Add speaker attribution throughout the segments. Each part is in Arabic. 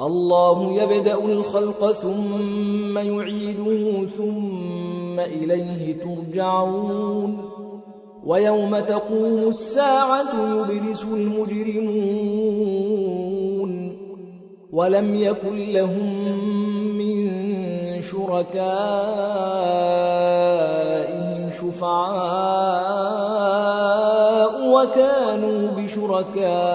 Speaker 1: الله يبدأ الخلق ثم يعيده ثم إليه ترجعون ويوم تقوم الساعة يبرس المجرمون ولم يكن لهم من شركائهم شفعاء وكانوا بشركائهم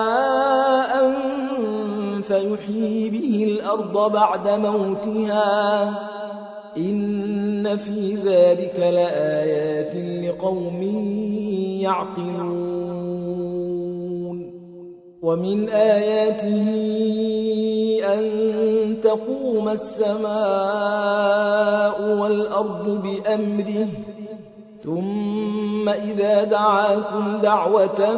Speaker 1: فيحيي به الأرض بعد موتها إن في ذلك لآيات لقوم يعقلون. ومن آياته أن تقوم السماء والأرض بأمره ثم إذا دعاكم دعوة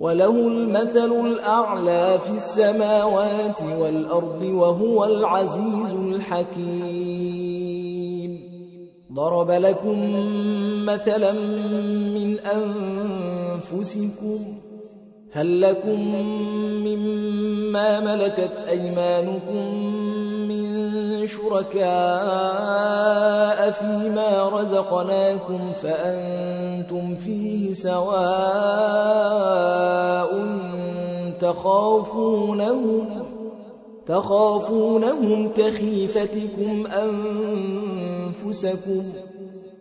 Speaker 1: وله المثل الأعلى في السماوات والأرض وهو العزيز الحكيم. ضرب لكم مثلا من أنفسكم هل لكم مما ملكت أيمانكم من شركاء فيما رزقناكم فأنتم فيه سواء تخافونهم تخافونهم كخيفتكم أنفسكم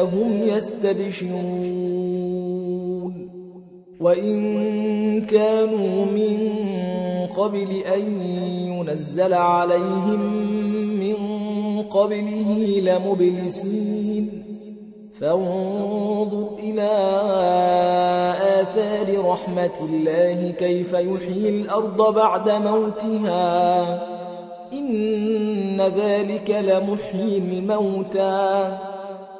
Speaker 1: هم يستبشرون. وإن كانوا من قبل أن ينزل عليهم من قبله لمبلسين. فانظر إلى آثار رحمة الله كيف يحيي الأرض بعد موتها. إن ذلك لمحيي الموتى.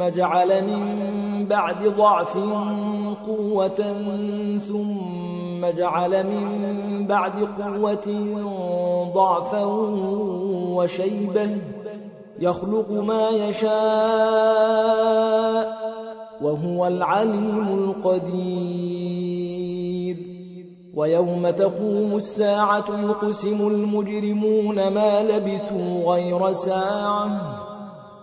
Speaker 1: ثم جعل من بعد ضعف قوة ثم جعل من بعد قوة ضعفا وشيبة يخلق ما يشاء وهو العليم القدير. ويوم تقوم الساعة يقسم المجرمون ما لبثوا غير ساعة.